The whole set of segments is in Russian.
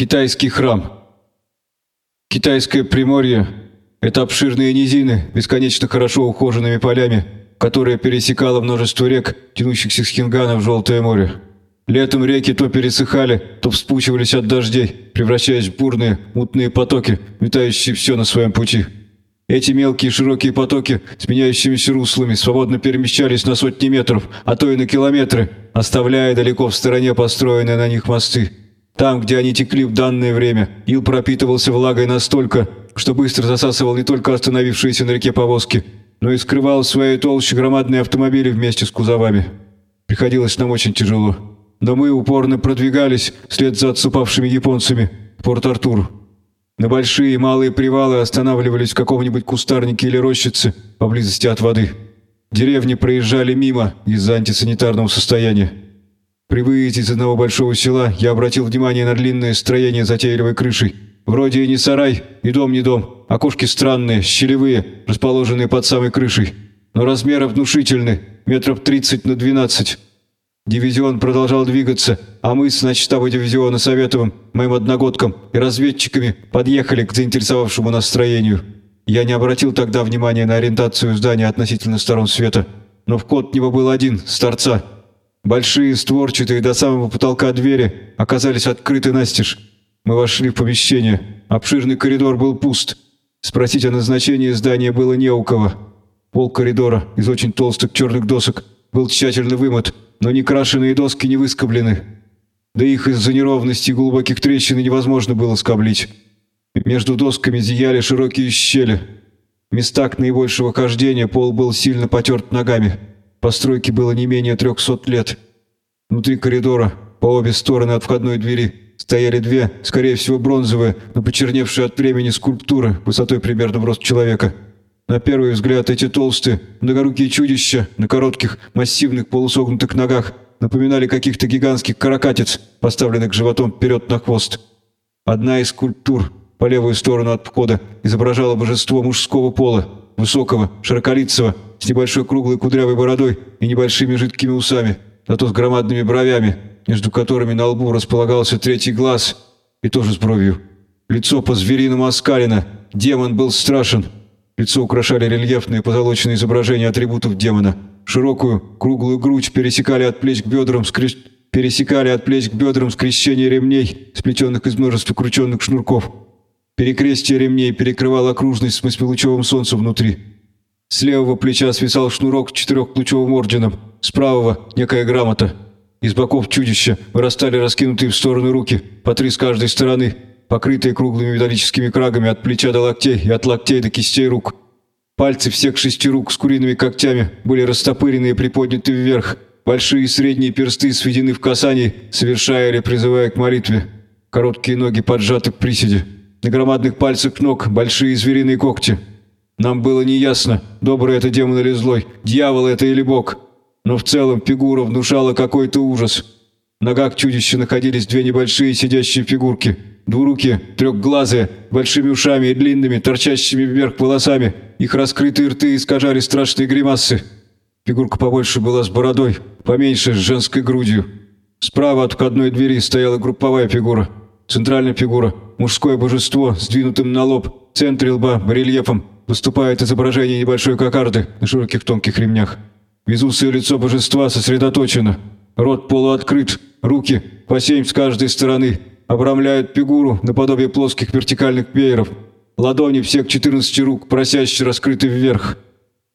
Китайский храм. Китайское Приморье – это обширные низины, бесконечно хорошо ухоженными полями, которые пересекало множество рек, тянущихся с Хингана в Желтое море. Летом реки то пересыхали, то вспучивались от дождей, превращаясь в бурные, мутные потоки, метающие все на своем пути. Эти мелкие широкие потоки с меняющимися руслами свободно перемещались на сотни метров, а то и на километры, оставляя далеко в стороне построенные на них мосты. Там, где они текли в данное время, ил пропитывался влагой настолько, что быстро засасывал не только остановившиеся на реке повозки, но и скрывал в своей толще громадные автомобили вместе с кузовами. Приходилось нам очень тяжело. Но мы упорно продвигались вслед за отступавшими японцами в Порт-Артур. На большие и малые привалы останавливались в каком-нибудь кустарнике или рощице поблизости от воды. Деревни проезжали мимо из-за антисанитарного состояния. При выезде из одного большого села я обратил внимание на длинное строение затейливой крышей. Вроде и не сарай, и дом не дом. Окошки странные, щелевые, расположенные под самой крышей. Но размеры внушительны, метров 30 на 12. Дивизион продолжал двигаться, а мы с начштаба дивизиона Советовым, моим одногодком и разведчиками подъехали к заинтересовавшему нас строению. Я не обратил тогда внимания на ориентацию здания относительно сторон света, но вход в него был один, с торца. Большие створчатые до самого потолка двери оказались открыты настежь. Мы вошли в помещение. Обширный коридор был пуст. Спросить о назначении здания было не у кого. Пол коридора из очень толстых черных досок был тщательно вымыт, но некрашенные доски не выскоблены. Да их из-за неровности и глубоких трещин невозможно было скоблить. Между досками зияли широкие щели. В местах наибольшего хождения пол был сильно потерт ногами. Постройке было не менее трехсот лет. Внутри коридора, по обе стороны от входной двери, стояли две, скорее всего бронзовые, но почерневшие от времени скульптуры, высотой примерно в рост человека. На первый взгляд эти толстые, многорукие чудища на коротких, массивных полусогнутых ногах напоминали каких-то гигантских каракатиц, поставленных животом вперед на хвост. Одна из скульптур по левую сторону от входа изображала божество мужского пола, высокого, широколицего, с небольшой круглой кудрявой бородой и небольшими жидкими усами, зато с громадными бровями, между которыми на лбу располагался третий глаз и тоже с бровью. Лицо по-звериному оскалено, демон был страшен. Лицо украшали рельефные позолоченные изображения атрибутов демона. Широкую, круглую грудь пересекали от плеч к бедрам скреч... пересекали от плеч к бедрам скрещение ремней, сплетенных из множества крученных шнурков. Перекрестие ремней перекрывало окружность с восьмилучевым солнцем внутри. С левого плеча свисал шнурок с четырехлучевым орденом, с правого – некая грамота. Из боков чудища вырастали раскинутые в стороны руки, по три с каждой стороны, покрытые круглыми металлическими крагами от плеча до локтей и от локтей до кистей рук. Пальцы всех шести рук с куриными когтями были растопырены и приподняты вверх. Большие и средние персты сведены в касании, совершая или призывая к молитве. Короткие ноги поджаты к приседе. На громадных пальцах ног большие звериные когти – нам было неясно, добрый это демон или злой, дьявол это или бог. Но в целом фигура внушала какой-то ужас. В ногах чудища находились две небольшие сидящие фигурки. Двурукие, трехглазые, большими ушами и длинными, торчащими вверх волосами. Их раскрытые рты искажали страшные гримасы. Фигурка побольше была с бородой, поменьше с женской грудью. Справа от входной двери стояла групповая фигура. Центральная фигура, мужское божество, сдвинутым на лоб, в лба, рельефом, Выступает изображение небольшой кокарды на широких тонких ремнях. Везусое лицо божества сосредоточено. Рот полуоткрыт, руки по семь с каждой стороны обрамляют фигуру наподобие плоских вертикальных вееров. Ладони всех 14 рук просяще раскрыты вверх.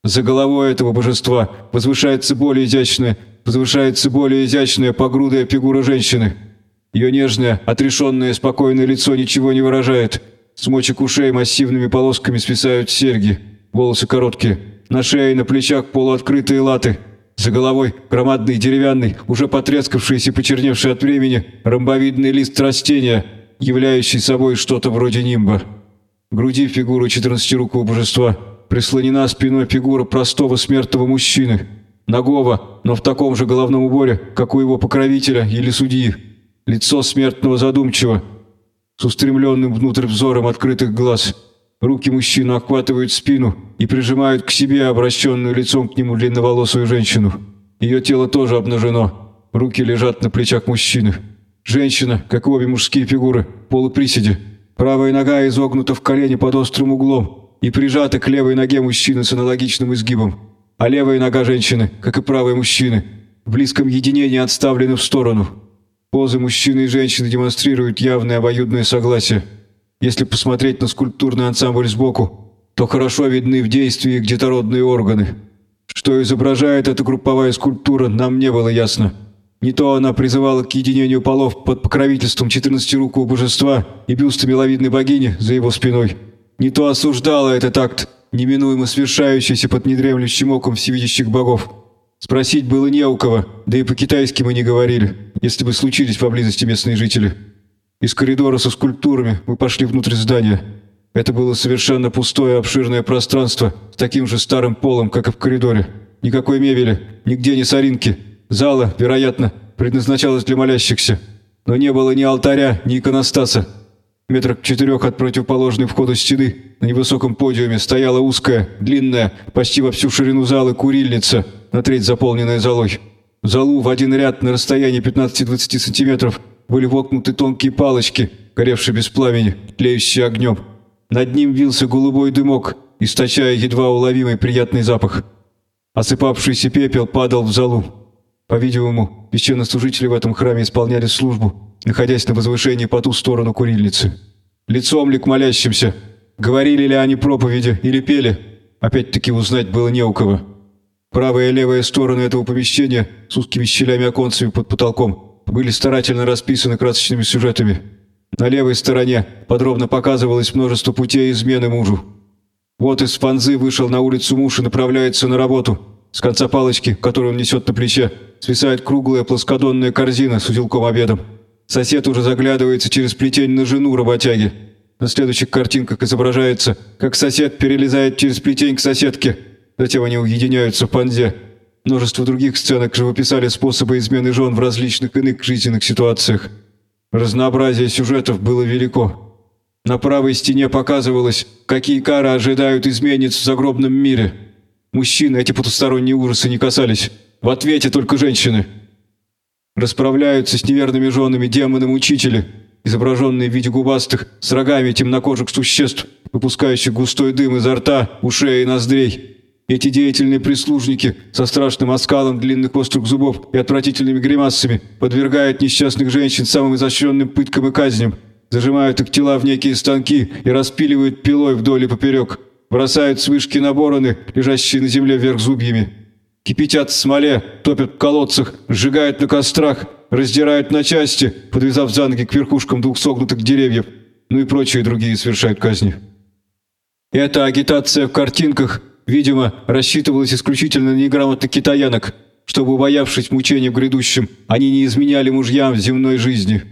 За головой этого божества возвышается более изящная, возвышается более изящная погрудая фигура женщины. Ее нежное, отрешенное, спокойное лицо ничего не выражает – с мочек ушей массивными полосками свисают серьги, волосы короткие, на шее и на плечах полуоткрытые латы. За головой громадный деревянный, уже потрескавшийся и почерневший от времени, ромбовидный лист растения, являющий собой что-то вроде нимба. Груди фигуры четырнадцатирукого божества прислонена спиной фигура простого смертного мужчины, нагого, но в таком же головном уборе, как у его покровителя или судьи. Лицо смертного задумчиво, с устремленным внутрь взором открытых глаз. Руки мужчины охватывают спину и прижимают к себе обращенную лицом к нему длинноволосую женщину. Ее тело тоже обнажено. Руки лежат на плечах мужчины. Женщина, как и обе мужские фигуры, полуприседе. Правая нога изогнута в колени под острым углом и прижата к левой ноге мужчины с аналогичным изгибом. А левая нога женщины, как и правая мужчины, в близком единении отставлены в сторону. Позы мужчины и женщины демонстрируют явное обоюдное согласие. Если посмотреть на скульптурный ансамбль сбоку, то хорошо видны в действии детородные органы. Что изображает эта групповая скульптура, нам не было ясно. Не то она призывала к единению полов под покровительством четырнадцатирукого божества и бюста миловидной богини за его спиной, не то осуждала этот акт, неминуемо совершающийся под недремлющим оком всевидящих богов. Спросить было не у кого, да и по-китайски мы не говорили, если бы случились поблизости местные жители. Из коридора со скульптурами мы пошли внутрь здания. Это было совершенно пустое обширное пространство с таким же старым полом, как и в коридоре. Никакой мебели, нигде ни соринки. Зала, вероятно, предназначалась для молящихся. Но не было ни алтаря, ни иконостаса. Метрах четырех от противоположной входа стены на невысоком подиуме стояла узкая, длинная, почти во всю ширину залы курильница, на треть заполненная золой. В залу в один ряд на расстоянии 15-20 сантиметров были воткнуты тонкие палочки, горевшие без пламени, тлеющие огнем. Над ним вился голубой дымок, источая едва уловимый приятный запах. Осыпавшийся пепел падал в залу. По-видимому, священнослужители в этом храме исполняли службу, находясь на возвышении по ту сторону курильницы. Лицом ли к молящимся? Говорили ли они проповеди или пели? Опять-таки узнать было не у кого. Правая и левая стороны этого помещения с узкими щелями-оконцами под потолком были старательно расписаны красочными сюжетами. На левой стороне подробно показывалось множество путей измены мужу. Вот из фанзы вышел на улицу муж и направляется на работу. С конца палочки, которую он несет на плече, свисает круглая плоскодонная корзина с узелком обедом. Сосед уже заглядывается через плетень на жену работяги. На следующих картинках изображается, как сосед перелезает через плетень к соседке. Затем они уединяются в фанзе. Множество других сценок живописали способы измены жен в различных иных жизненных ситуациях. Разнообразие сюжетов было велико. На правой стене показывалось, какие кары ожидают изменниц в загробном мире. Мужчины эти потусторонние ужасы не касались. В ответе только женщины. Расправляются с неверными женами демоны-мучители, изображенные в виде губастых, с рогами темнокожих существ, выпускающих густой дым изо рта, ушей и ноздрей. Эти деятельные прислужники со страшным оскалом длинных острых зубов и отвратительными гримасами подвергают несчастных женщин самым изощренным пыткам и казням, зажимают их тела в некие станки и распиливают пилой вдоль и поперек, бросают с вышки на бороны, лежащие на земле вверх зубьями. Кипятят в смоле, топят в колодцах, сжигают на кострах, раздирают на части, подвязав за ноги к верхушкам двух согнутых деревьев, ну и прочие другие совершают казни. Эта агитация в картинках – Видимо, рассчитывалось исключительно на неграмотных китаянок, чтобы, убоявшись мучений в грядущем, они не изменяли мужьям в земной жизни.